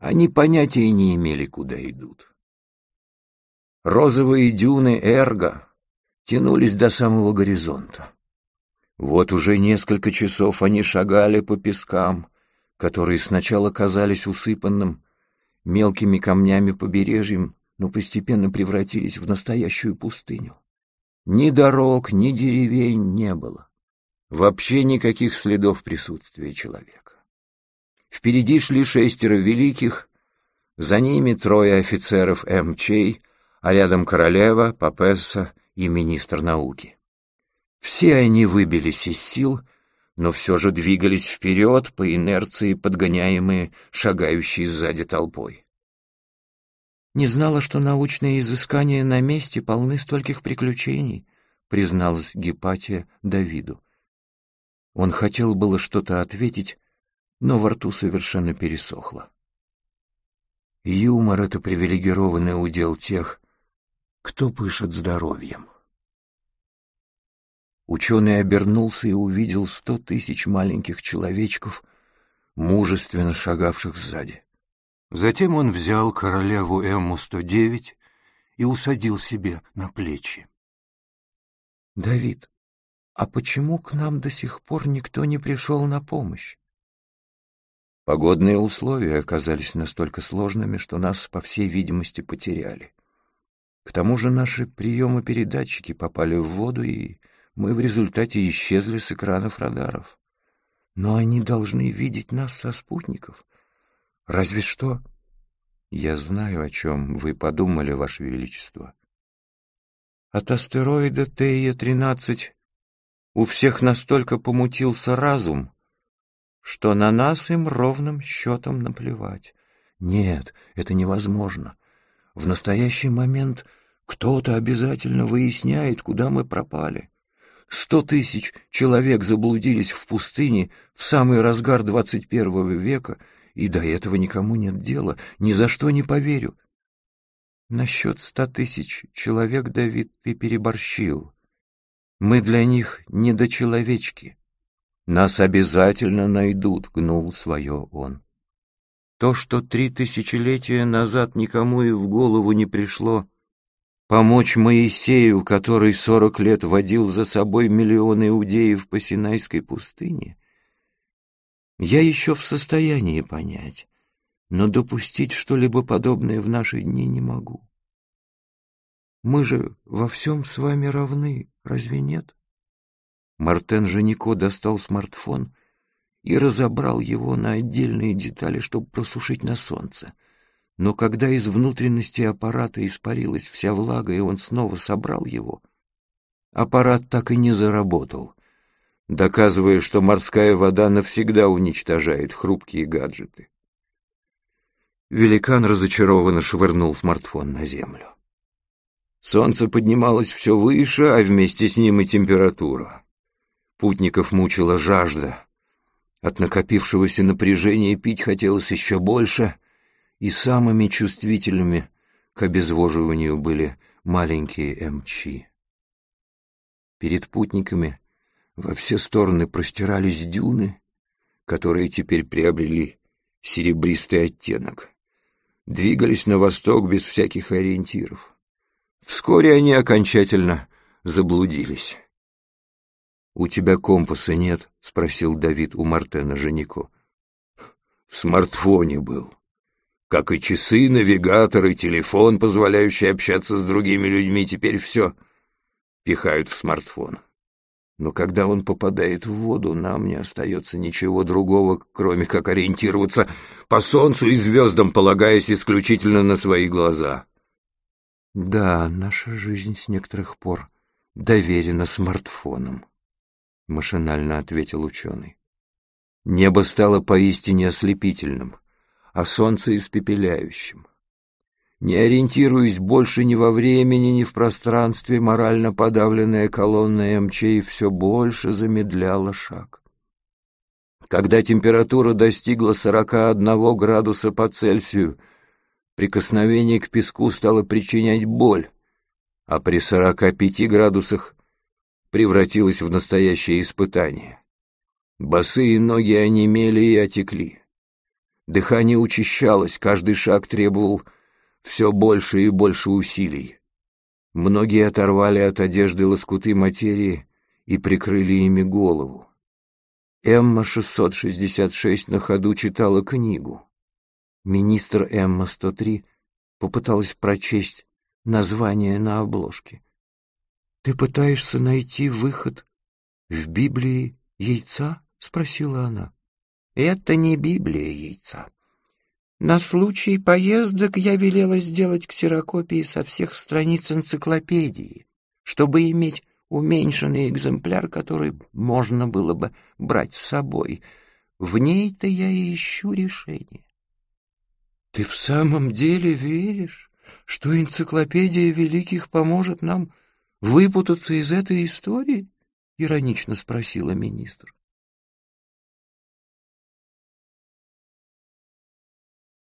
Они понятия не имели, куда идут. Розовые дюны Эрго тянулись до самого горизонта. Вот уже несколько часов они шагали по пескам, которые сначала казались усыпанным мелкими камнями побережьем, но постепенно превратились в настоящую пустыню. Ни дорог, ни деревень не было. Вообще никаких следов присутствия человека. Впереди шли шестеро великих, за ними трое офицеров МЧ, а рядом королева, папесса и министр науки. Все они выбились из сил, но все же двигались вперед по инерции, подгоняемые шагающей сзади толпой. «Не знала, что научные изыскания на месте полны стольких приключений», призналась Гепатия Давиду. Он хотел было что-то ответить, но во рту совершенно пересохло. Юмор — это привилегированный удел тех, кто пышет здоровьем. Ученый обернулся и увидел сто тысяч маленьких человечков, мужественно шагавших сзади. Затем он взял королеву Эмму-109 и усадил себе на плечи. «Давид, а почему к нам до сих пор никто не пришел на помощь?» Погодные условия оказались настолько сложными, что нас, по всей видимости, потеряли. К тому же наши приемы-передатчики попали в воду, и мы в результате исчезли с экранов радаров. Но они должны видеть нас со спутников. Разве что... Я знаю, о чем вы подумали, Ваше Величество. От астероида Тея-13 у всех настолько помутился разум, что на нас им ровным счетом наплевать. Нет, это невозможно. В настоящий момент кто-то обязательно выясняет, куда мы пропали. Сто тысяч человек заблудились в пустыне в самый разгар двадцать первого века, и до этого никому нет дела, ни за что не поверю. Насчет ста тысяч человек, Давид, ты переборщил. Мы для них недочеловечки. Нас обязательно найдут, гнул свое он. То, что три тысячелетия назад никому и в голову не пришло, Помочь Моисею, который сорок лет водил за собой миллионы иудеев по Синайской пустыне? Я еще в состоянии понять, но допустить что-либо подобное в наши дни не могу. Мы же во всем с вами равны, разве нет? Мартен Женико достал смартфон и разобрал его на отдельные детали, чтобы просушить на солнце — но когда из внутренности аппарата испарилась вся влага, и он снова собрал его, аппарат так и не заработал, доказывая, что морская вода навсегда уничтожает хрупкие гаджеты. Великан разочарованно швырнул смартфон на землю. Солнце поднималось все выше, а вместе с ним и температура. Путников мучила жажда. От накопившегося напряжения пить хотелось еще больше — и самыми чувствительными к обезвоживанию были маленькие МЧ. Перед путниками во все стороны простирались дюны, которые теперь приобрели серебристый оттенок. Двигались на восток без всяких ориентиров. Вскоре они окончательно заблудились. «У тебя компаса нет?» — спросил Давид у Мартена Женико. «В смартфоне был», как и часы, навигатор и телефон, позволяющий общаться с другими людьми, теперь все пихают в смартфон. Но когда он попадает в воду, нам не остается ничего другого, кроме как ориентироваться по солнцу и звездам, полагаясь исключительно на свои глаза. Да, наша жизнь с некоторых пор доверена смартфонам, машинально ответил ученый. Небо стало поистине ослепительным а солнце испепеляющим. Не ориентируясь больше ни во времени, ни в пространстве, морально подавленная колонна МЧ все больше замедляла шаг. Когда температура достигла 41 градуса по Цельсию, прикосновение к песку стало причинять боль, а при 45 градусах превратилось в настоящее испытание. Босые ноги онемели и отекли. Дыхание учащалось, каждый шаг требовал все больше и больше усилий. Многие оторвали от одежды лоскуты материи и прикрыли ими голову. Эмма-666 на ходу читала книгу. Министр Эмма-103 попыталась прочесть название на обложке. «Ты пытаешься найти выход в Библии яйца?» — спросила она. Это не Библия яйца. На случай поездок я велела сделать ксерокопии со всех страниц энциклопедии, чтобы иметь уменьшенный экземпляр, который можно было бы брать с собой. В ней-то я и ищу решение. Ты в самом деле веришь, что энциклопедия великих поможет нам выпутаться из этой истории? Иронично спросила министр.